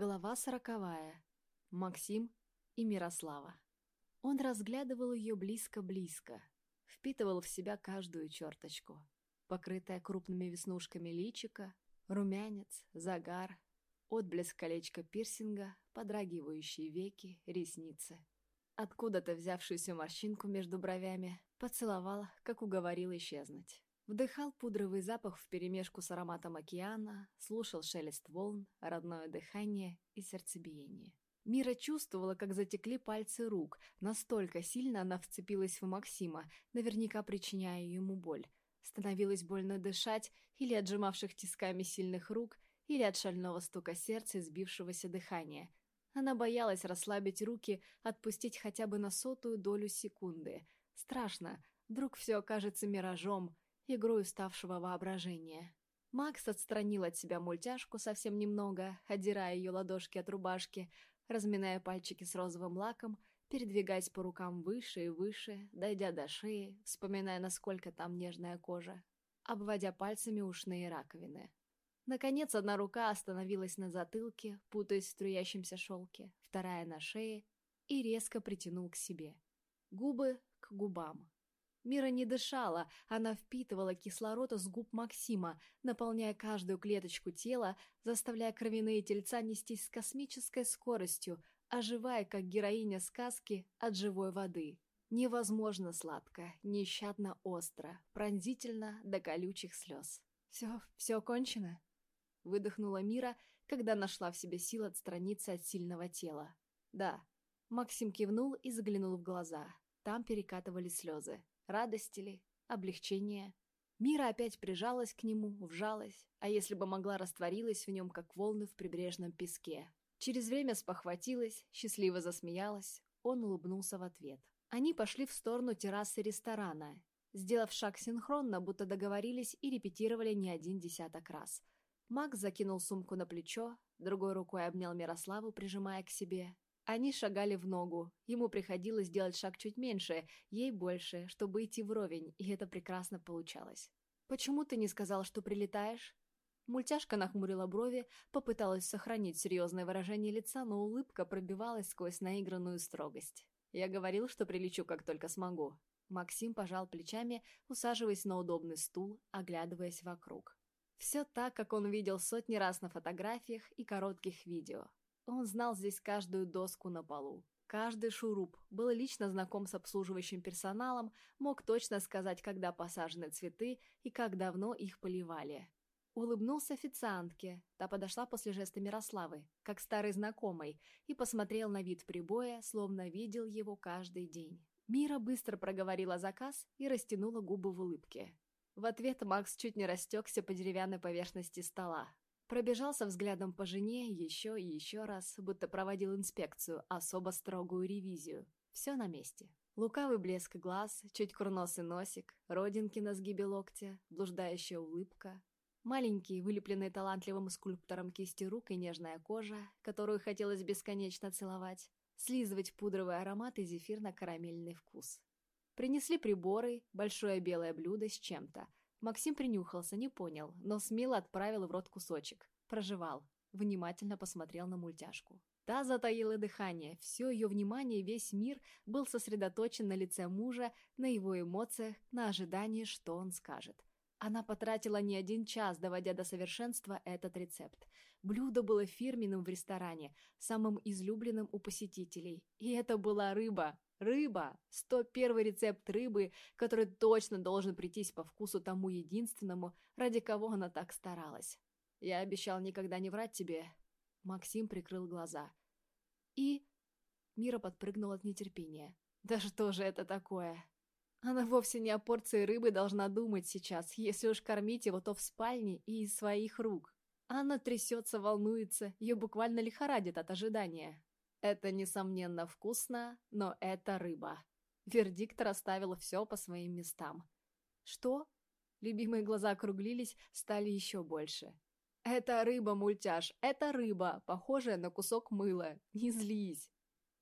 Глава сороковая. Максим и Мирослава. Он разглядывал ее близко-близко, впитывал в себя каждую черточку. Покрытая крупными веснушками личика, румянец, загар, отблеск колечка пирсинга, подрагивающие веки, ресницы. Откуда-то взявшуюся морщинку между бровями поцеловал, как уговорил исчезнуть. Вдыхал пудровый запах вперемешку с ароматом океана, слушал шелест волн, родное дыхание и сердцебиение. Мира чувствовала, как затекли пальцы рук, настолько сильно она вцепилась в Максима, наверняка причиняя ему боль. Становилось больно дышать или от сжимавших тисками сильных рук, или от шального стука сердца и сбившегося дыхания. Она боялась расслабить руки, отпустить хотя бы на сотую долю секунды. Страшно, вдруг все окажется миражом — игрой уставшего воображения. Макс отстранил от себя мультяшку совсем немного, отдирая ее ладошки от рубашки, разминая пальчики с розовым лаком, передвигаясь по рукам выше и выше, дойдя до шеи, вспоминая, насколько там нежная кожа, обводя пальцами ушные раковины. Наконец, одна рука остановилась на затылке, путаясь в струящемся шелке, вторая на шее, и резко притянул к себе. Губы к губам. Мира не дышала, она впитывала кислород из губ Максима, наполняя каждую клеточку тела, заставляя кровяные тельца нестись с космической скоростью, оживая, как героиня сказки от живой воды. Невозможно сладко, нещадно остро, пронзительно до колючих слез. «Все, все кончено?» Выдохнула Мира, когда нашла в себе сил отстраниться от сильного тела. «Да». Максим кивнул и заглянул в глаза. Там перекатывали слезы. Радости ли? Облегчение? Мира опять прижалась к нему, вжалась, а если бы могла, растворилась в нем, как волны в прибрежном песке. Через время спохватилась, счастливо засмеялась, он улыбнулся в ответ. Они пошли в сторону террасы ресторана, сделав шаг синхронно, будто договорились и репетировали не один десяток раз. Макс закинул сумку на плечо, другой рукой обнял Мирославу, прижимая к себе, они шагали в ногу. Ему приходилось делать шаг чуть меньше, ей больше, чтобы идти вровень, и это прекрасно получалось. «Почему ты не сказал, что прилетаешь?» Мультяшка нахмурила брови, попыталась сохранить серьезное выражение лица, но улыбка пробивалась сквозь наигранную строгость. «Я говорил, что прилечу, как только смогу». Максим пожал плечами, усаживаясь на удобный стул, оглядываясь вокруг. Все так, как он видел сотни раз на фотографиях и коротких видео. Он знал здесь каждую доску на полу, каждый шуруп, был лично знаком с обслуживающим персоналом, мог точно сказать, когда посажены цветы и как давно их поливали. Улыбнулся официантке, та подошла после жеста Мирославы, как старый знакомый, и посмотрел на вид прибоя, словно видел его каждый день. Мира быстро проговорила заказ и растянула губы в улыбке. В ответ Макс чуть не растекся по деревянной поверхности стола. Пробежался взглядом по жене еще и еще раз, будто проводил инспекцию, особо строгую ревизию. Все на месте. Лукавый блеск глаз, чуть курносый носик, родинки на сгибе локтя, блуждающая улыбка. Маленькие, вылепленные талантливым скульптором кисти рук и нежная кожа, которую хотелось бесконечно целовать. Слизывать пудровый аромат и зефирно-карамельный вкус. Принесли приборы, большое белое блюдо с чем-то – Максим принюхался, не понял, но смело отправил в рот кусочек. Прожевал. Внимательно посмотрел на мультяшку. Та затаила дыхание, все ее внимание, весь мир был сосредоточен на лице мужа, на его эмоциях, на ожидании, что он скажет. Она потратила не один час, доводя до совершенства этот рецепт. Блюдо было фирменным в ресторане, самым излюбленным у посетителей. И это была рыба. Рыба! 101 рецепт рыбы, который точно должен прийтись по вкусу тому единственному, ради кого она так старалась. Я обещал никогда не врать тебе. Максим прикрыл глаза. И... Мира подпрыгнула от нетерпения. Да что же это такое? Она вовсе не о порции рыбы должна думать сейчас, если уж кормить его, то в спальне и из своих рук. Она трясется, волнуется, ее буквально лихорадит от ожидания. Это, несомненно, вкусно, но это рыба. Вердикт расставил все по своим местам. Что? Любимые глаза округлились, стали еще больше. «Это рыба, мультяш, это рыба, похожая на кусок мыла. Не злись!»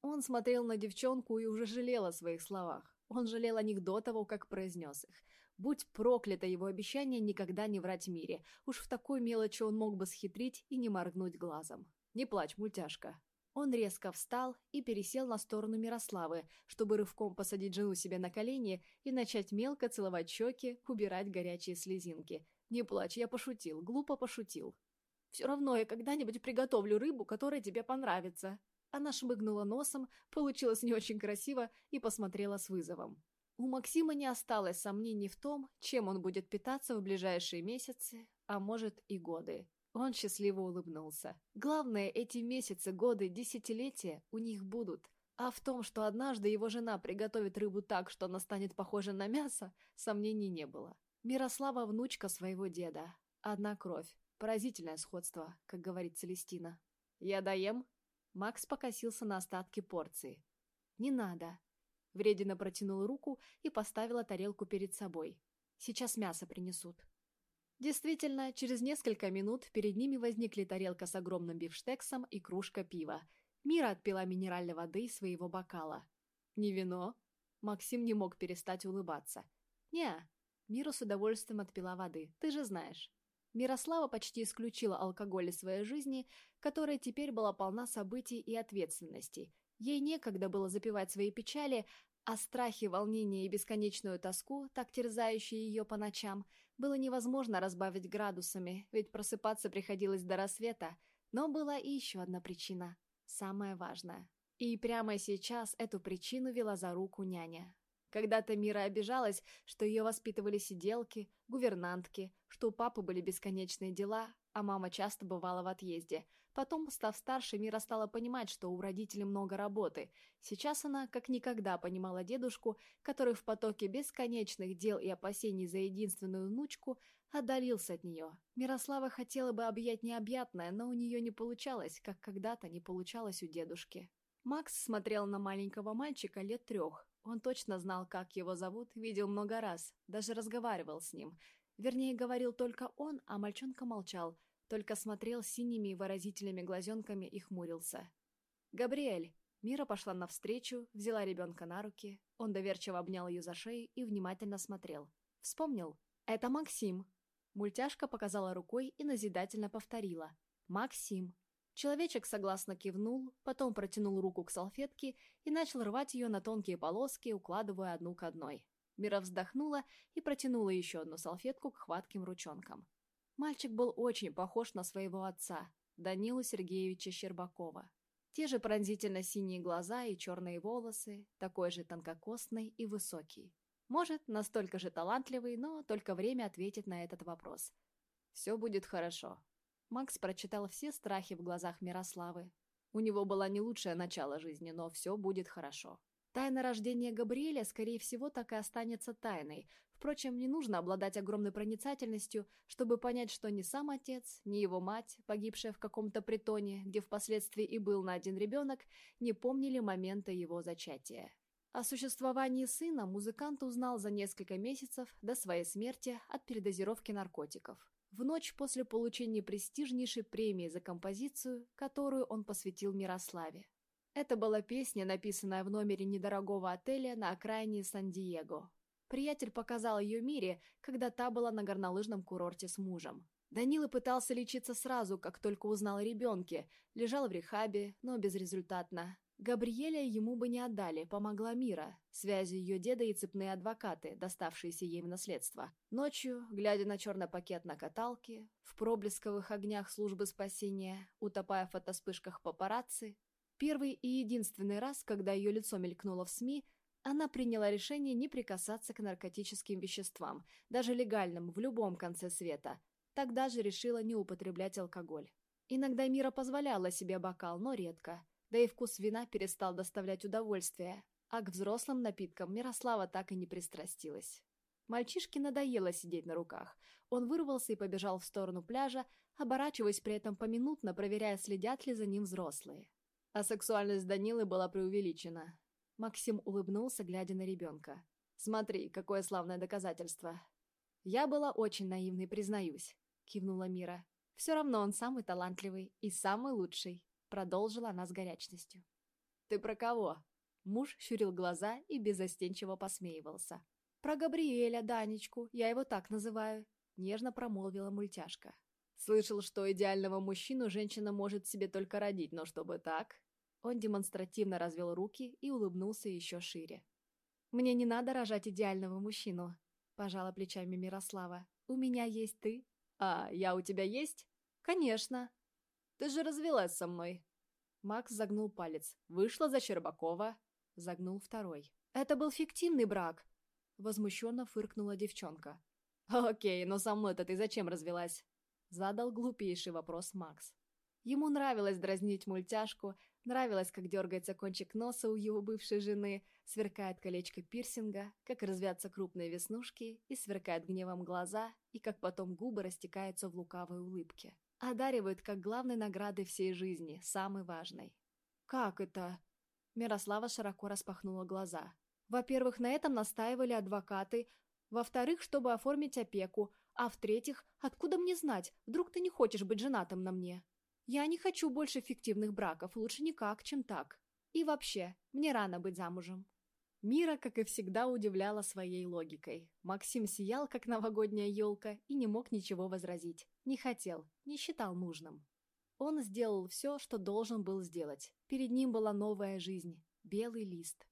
Он смотрел на девчонку и уже жалел о своих словах. Он жалел о них до того, как произнес их. Будь проклято его обещание никогда не врать мире. Уж в такой мелочи он мог бы схитрить и не моргнуть глазом. Не плачь, мультяшка». Он резко встал и пересел на сторону Мирославы, чтобы рывком посадить жену себе на колени и начать мелко целовать щеки, убирать горячие слезинки. «Не плачь, я пошутил, глупо пошутил». «Все равно я когда-нибудь приготовлю рыбу, которая тебе понравится». Она шмыгнула носом, получилось не очень красиво и посмотрела с вызовом. У Максима не осталось сомнений в том, чем он будет питаться в ближайшие месяцы, а может и годы. Он счастливо улыбнулся. Главное, эти месяцы, годы, десятилетия у них будут. А в том, что однажды его жена приготовит рыбу так, что она станет похожа на мясо, сомнений не было. Мирослава – внучка своего деда. Одна кровь. Поразительное сходство, как говорит Целестина. «Я доем?» Макс покосился на остатки порции. «Не надо». Вредина протянула руку и поставила тарелку перед собой. «Сейчас мясо принесут». Действительно, через несколько минут перед ними возникли тарелка с огромным бифштексом и кружка пива. Мира отпила минеральной воды из своего бокала. «Не вино?» Максим не мог перестать улыбаться. «Не, Мира с удовольствием отпила воды, ты же знаешь». Мирослава почти исключила алкоголь из своей жизни, которая теперь была полна событий и ответственностей. Ей некогда было запивать свои печали, а страхи, волнения и бесконечную тоску, так терзающие ее по ночам, было невозможно разбавить градусами, ведь просыпаться приходилось до рассвета, но была и еще одна причина, самая важная. И прямо сейчас эту причину вела за руку няня. Когда-то Мира обижалась, что ее воспитывали сиделки, гувернантки, что у папы были бесконечные дела, а мама часто бывала в отъезде – Потом, став старше, Мира стала понимать, что у родителей много работы. Сейчас она, как никогда, понимала дедушку, который в потоке бесконечных дел и опасений за единственную внучку отдалился от нее. Мирослава хотела бы объять необъятное, но у нее не получалось, как когда-то не получалось у дедушки. Макс смотрел на маленького мальчика лет трех. Он точно знал, как его зовут, видел много раз, даже разговаривал с ним. Вернее, говорил только он, а мальчонка молчал – только смотрел синими и выразительными глазенками и хмурился. «Габриэль!» Мира пошла навстречу, взяла ребенка на руки, он доверчиво обнял ее за шею и внимательно смотрел. Вспомнил. «Это Максим!» Мультяшка показала рукой и назидательно повторила. «Максим!» Человечек согласно кивнул, потом протянул руку к салфетке и начал рвать ее на тонкие полоски, укладывая одну к одной. Мира вздохнула и протянула еще одну салфетку к хватким ручонкам. Мальчик был очень похож на своего отца, Данилу Сергеевича Щербакова. Те же пронзительно синие глаза и черные волосы, такой же тонкокосный и высокий. Может, настолько же талантливый, но только время ответит на этот вопрос. «Все будет хорошо». Макс прочитал все страхи в глазах Мирославы. У него было не лучшее начало жизни, но все будет хорошо. Тайна рождения Габриэля, скорее всего, так и останется тайной, Впрочем, не нужно обладать огромной проницательностью, чтобы понять, что ни сам отец, ни его мать, погибшая в каком-то притоне, где впоследствии и был найден ребенок, не помнили момента его зачатия. О существовании сына музыкант узнал за несколько месяцев до своей смерти от передозировки наркотиков. В ночь после получения престижнейшей премии за композицию, которую он посвятил Мирославе. Это была песня, написанная в номере недорогого отеля на окраине Сан-Диего. Приятель показал ее Мире, когда та была на горнолыжном курорте с мужем. Данила пытался лечиться сразу, как только узнал о ребенке, лежал в рехабе, но безрезультатно. Габриэля ему бы не отдали, помогла Мира, связи ее деда и цепные адвокаты, доставшиеся ей в наследство. Ночью, глядя на черный пакет на каталке, в проблесковых огнях службы спасения, утопая в фотоспышках папарацци, первый и единственный раз, когда ее лицо мелькнуло в СМИ, она приняла решение не прикасаться к наркотическим веществам, даже легальным, в любом конце света. Тогда же решила не употреблять алкоголь. Иногда Мира позволяла себе бокал, но редко. Да и вкус вина перестал доставлять удовольствие. А к взрослым напиткам Мирослава так и не пристрастилась. Мальчишке надоело сидеть на руках. Он вырвался и побежал в сторону пляжа, оборачиваясь при этом поминутно, проверяя, следят ли за ним взрослые. А сексуальность Данилы была преувеличена. Максим улыбнулся, глядя на ребенка. «Смотри, какое славное доказательство!» «Я была очень наивной, признаюсь», — кивнула Мира. «Все равно он самый талантливый и самый лучший», — продолжила она с горячностью. «Ты про кого?» Муж щурил глаза и безостенчиво посмеивался. «Про Габриэля, Данечку, я его так называю», — нежно промолвила мультяшка. Слышал, что идеального мужчину женщина может себе только родить, но чтобы так... Он демонстративно развел руки и улыбнулся еще шире. «Мне не надо рожать идеального мужчину», — пожала плечами Мирослава. «У меня есть ты». «А, я у тебя есть?» «Конечно». «Ты же развелась со мной». Макс загнул палец. «Вышла за Щербакова». Загнул второй. «Это был фиктивный брак», — возмущенно фыркнула девчонка. «Окей, но со мной-то ты зачем развелась?» Задал глупейший вопрос Макс. Ему нравилось дразнить мультяшку, нравилось, как дергается кончик носа у его бывшей жены, сверкает колечко пирсинга, как развятся крупные веснушки и сверкают гневом глаза, и как потом губы растекаются в лукавой улыбке. Одаривают как главной наградой всей жизни, самой важной. «Как это?» Мирослава широко распахнула глаза. «Во-первых, на этом настаивали адвокаты, во-вторых, чтобы оформить опеку, а в-третьих, откуда мне знать, вдруг ты не хочешь быть женатым на мне? Я не хочу больше фиктивных браков, лучше никак, чем так. И вообще, мне рано быть замужем. Мира, как и всегда, удивляла своей логикой. Максим сиял, как новогодняя елка, и не мог ничего возразить. Не хотел, не считал нужным. Он сделал все, что должен был сделать. Перед ним была новая жизнь, белый лист.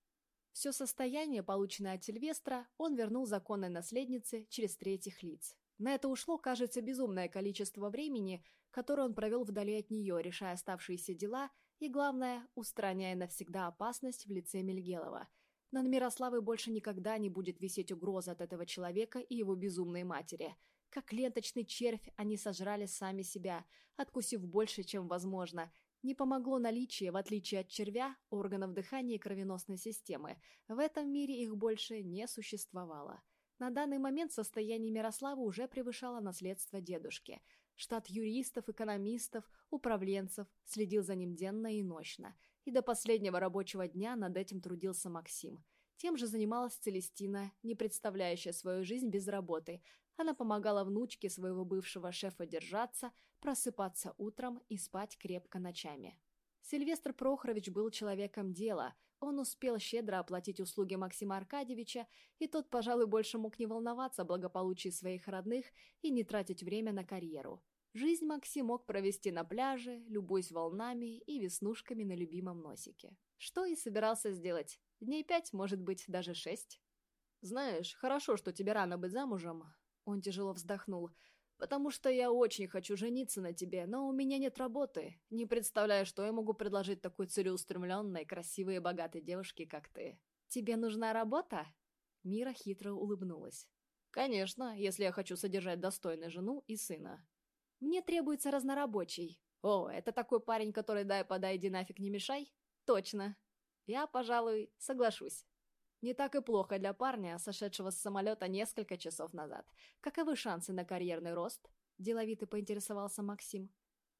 Все состояние, полученное от Сильвестра, он вернул законной наследнице через третьих лиц. На это ушло, кажется, безумное количество времени, которое он провел вдали от нее, решая оставшиеся дела и, главное, устраняя навсегда опасность в лице Мельгелова. Над Мирославой больше никогда не будет висеть угроза от этого человека и его безумной матери. Как ленточный червь они сожрали сами себя, откусив больше, чем возможно. Не помогло наличие, в отличие от червя, органов дыхания и кровеносной системы. В этом мире их больше не существовало. На данный момент состояние Мирослава уже превышало наследство дедушки. Штат юристов, экономистов, управленцев следил за ним денно и ночно. И до последнего рабочего дня над этим трудился Максим. Тем же занималась Целестина, не представляющая свою жизнь без работы. Она помогала внучке своего бывшего шефа держаться, просыпаться утром и спать крепко ночами. Сильвестр Прохорович был человеком дела – он успел щедро оплатить услуги Максима Аркадьевича, и тот, пожалуй, больше мог не волноваться о благополучии своих родных и не тратить время на карьеру. Жизнь Максим мог провести на пляже, любуясь волнами и веснушками на любимом носике. Что и собирался сделать. Дней пять, может быть, даже шесть. «Знаешь, хорошо, что тебе рано быть замужем», — он тяжело вздохнул, — потому что я очень хочу жениться на тебе, но у меня нет работы. Не представляю, что я могу предложить такой целеустремленной, красивой и богатой девушке, как ты. Тебе нужна работа?» Мира хитро улыбнулась. «Конечно, если я хочу содержать достойную жену и сына». «Мне требуется разнорабочий». «О, это такой парень, который дай-подай, иди нафиг не мешай?» «Точно. Я, пожалуй, соглашусь». Не так и плохо для парня, сошедшего с самолета несколько часов назад. Каковы шансы на карьерный рост? Деловито поинтересовался Максим.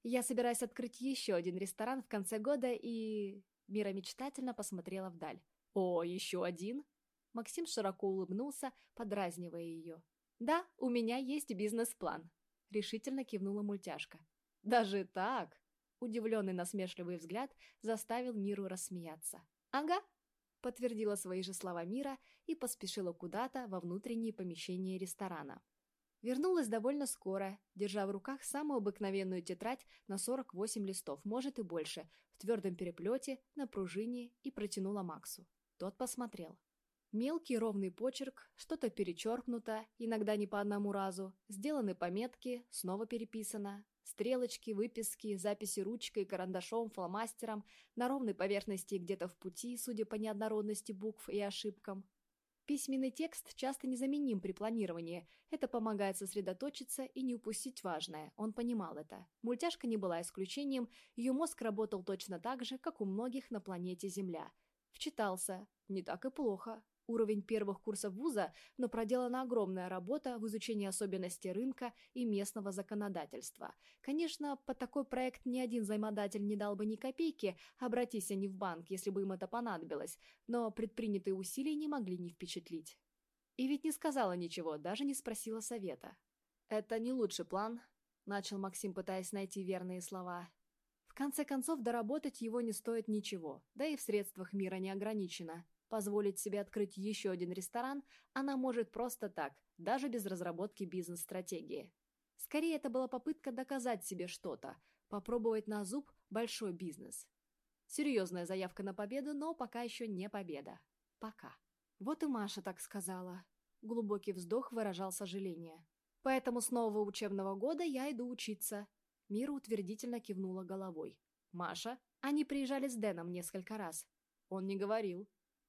Я собираюсь открыть еще один ресторан в конце года и... Мира мечтательно посмотрела вдаль. «О, еще один?» Максим широко улыбнулся, подразнивая ее. «Да, у меня есть бизнес-план», — решительно кивнула мультяшка. «Даже так?» Удивленный насмешливый взгляд заставил Миру рассмеяться. «Ага, подтвердила свои же слова Мира и поспешила куда-то во внутренние помещения ресторана. Вернулась довольно скоро, держа в руках самую обыкновенную тетрадь на 48 листов, может и больше, в твердом переплете, на пружине, и протянула Максу. Тот посмотрел. Мелкий ровный почерк, что-то перечеркнуто, иногда не по одному разу, сделаны пометки, снова переписано, Стрелочки, выписки, записи ручкой, карандашом, фломастером, на ровной поверхности где-то в пути, судя по неоднородности букв и ошибкам. Письменный текст часто незаменим при планировании. Это помогает сосредоточиться и не упустить важное. Он понимал это. Мультяшка не была исключением, ее мозг работал точно так же, как у многих на планете Земля. Вчитался. Не так и плохо уровень первых курсов вуза, но проделана огромная работа в изучении особенностей рынка и местного законодательства. Конечно, под такой проект ни один займодатель не дал бы ни копейки, обратись они в банк, если бы им это понадобилось, но предпринятые усилия не могли не впечатлить. И ведь не сказала ничего, даже не спросила совета. «Это не лучший план», — начал Максим, пытаясь найти верные слова. В конце концов, доработать его не стоит ничего, да и в средствах мира не ограничено. Позволить себе открыть еще один ресторан она может просто так, даже без разработки бизнес-стратегии. Скорее, это была попытка доказать себе что-то, попробовать на зуб большой бизнес. Серьезная заявка на победу, но пока еще не победа. Пока. Вот и Маша так сказала. Глубокий вздох выражал сожаление. Поэтому с нового учебного года я иду учиться. Мира утвердительно кивнула головой. Маша? Они приезжали с Дэном несколько раз. Он не говорил.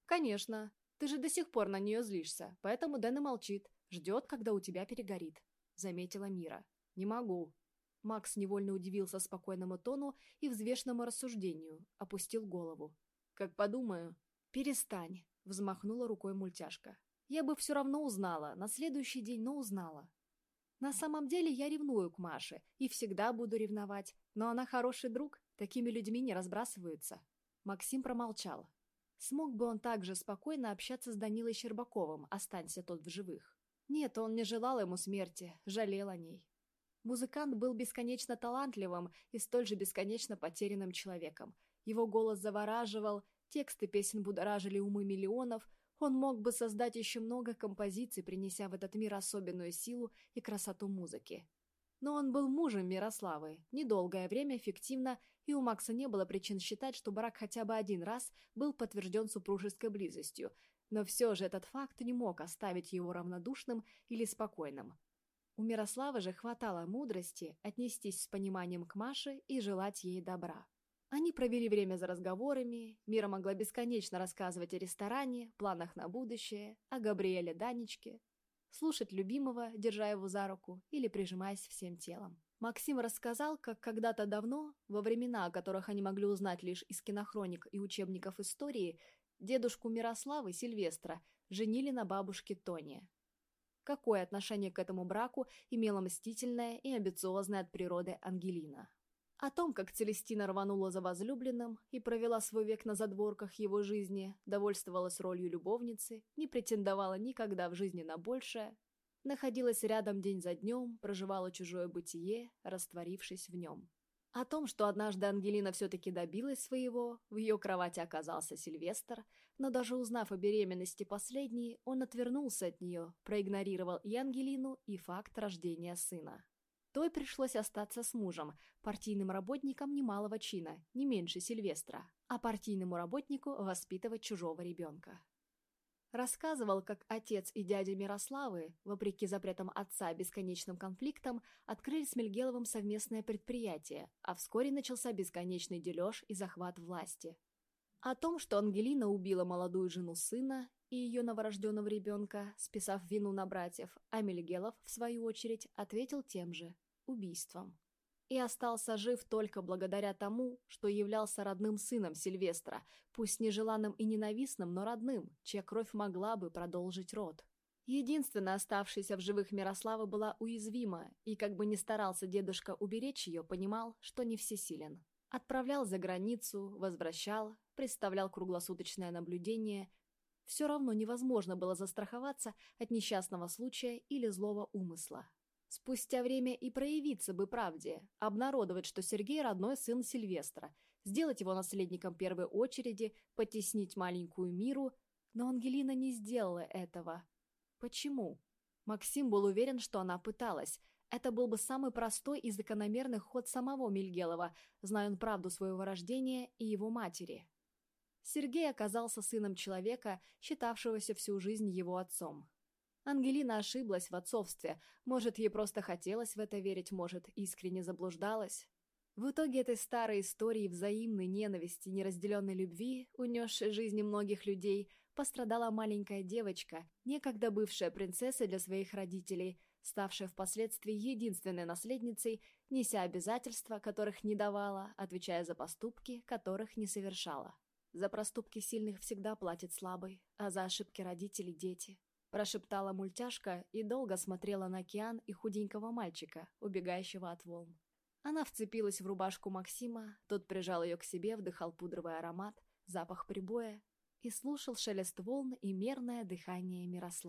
Конечно. Ты же до сих пор на нее злишься, поэтому Дэн и молчит. Ждет, когда у тебя перегорит. Заметила Мира. Не могу. Макс невольно удивился спокойному тону и взвешенному рассуждению, опустил голову. «Как подумаю...» «Перестань», — взмахнула рукой мультяшка. «Я бы все равно узнала, на следующий день, но узнала. На самом деле я ревную к Маше и всегда буду ревновать, но она хороший друг, такими людьми не разбрасываются». Максим промолчал. Смог бы он также спокойно общаться с Данилой Щербаковым, останься тот в живых. Нет, он не желал ему смерти, жалел о ней. Музыкант был бесконечно талантливым и столь же бесконечно потерянным человеком. Его голос завораживал, тексты песен будоражили умы миллионов, он мог бы создать еще много композиций, принеся в этот мир особенную силу и красоту музыки. Но он был мужем Мирославы, недолгое время фиктивно, и у Макса не было причин считать, что брак хотя бы один раз был подтвержден супружеской близостью, но все же этот факт не мог оставить его равнодушным или спокойным. У Мирославы же хватало мудрости отнестись с пониманием к Маше и желать ей добра. Они провели время за разговорами, Мира могла бесконечно рассказывать о ресторане, планах на будущее, о Габриэле Данечке, слушать любимого, держа его за руку или прижимаясь всем телом. Максим рассказал, как когда-то давно, во времена, о которых они могли узнать лишь из кинохроник и учебников истории, дедушку Мирославы, Сильвестра, женили на бабушке Тоне какое отношение к этому браку имела мстительная и амбициозная от природы Ангелина. О том, как Целестина рванула за возлюбленным и провела свой век на задворках его жизни, довольствовалась ролью любовницы, не претендовала никогда в жизни на большее, находилась рядом день за днем, проживала чужое бытие, растворившись в нем. О том, что однажды Ангелина все-таки добилась своего, в ее кровати оказался Сильвестр, но даже узнав о беременности последней, он отвернулся от нее, проигнорировал и Ангелину, и факт рождения сына. Той пришлось остаться с мужем, партийным работником немалого чина, не меньше Сильвестра, а партийному работнику воспитывать чужого ребенка. Рассказывал, как отец и дядя Мирославы, вопреки запретам отца бесконечным конфликтам, открыли с Мельгеловым совместное предприятие, а вскоре начался бесконечный дележ и захват власти. О том, что Ангелина убила молодую жену сына и ее новорожденного ребенка, списав вину на братьев, а в свою очередь, ответил тем же – убийством и остался жив только благодаря тому, что являлся родным сыном Сильвестра, пусть нежеланным и ненавистным, но родным, чья кровь могла бы продолжить род. Единственная оставшаяся в живых Мирослава была уязвима, и как бы ни старался дедушка уберечь ее, понимал, что не всесилен. Отправлял за границу, возвращал, представлял круглосуточное наблюдение. Все равно невозможно было застраховаться от несчастного случая или злого умысла. Спустя время и проявиться бы правде, обнародовать, что Сергей родной сын Сильвестра, сделать его наследником первой очереди, потеснить маленькую миру, но Ангелина не сделала этого. Почему? Максим был уверен, что она пыталась. Это был бы самый простой и закономерный ход самого Мильгелова, зная он правду своего рождения и его матери. Сергей оказался сыном человека, считавшегося всю жизнь его отцом. Ангелина ошиблась в отцовстве. Может, ей просто хотелось в это верить, может, искренне заблуждалась. В итоге этой старой истории взаимной ненависти, неразделенной любви, унесшей жизни многих людей, пострадала маленькая девочка, некогда бывшая принцессой для своих родителей, ставшая впоследствии единственной наследницей, неся обязательства, которых не давала, отвечая за поступки, которых не совершала. За проступки сильных всегда платит слабый, а за ошибки родителей – дети. Прошептала мультяшка и долго смотрела на океан и худенького мальчика, убегающего от волн. Она вцепилась в рубашку Максима, тот прижал ее к себе, вдыхал пудровый аромат, запах прибоя и слушал шелест волн и мерное дыхание Мирослава.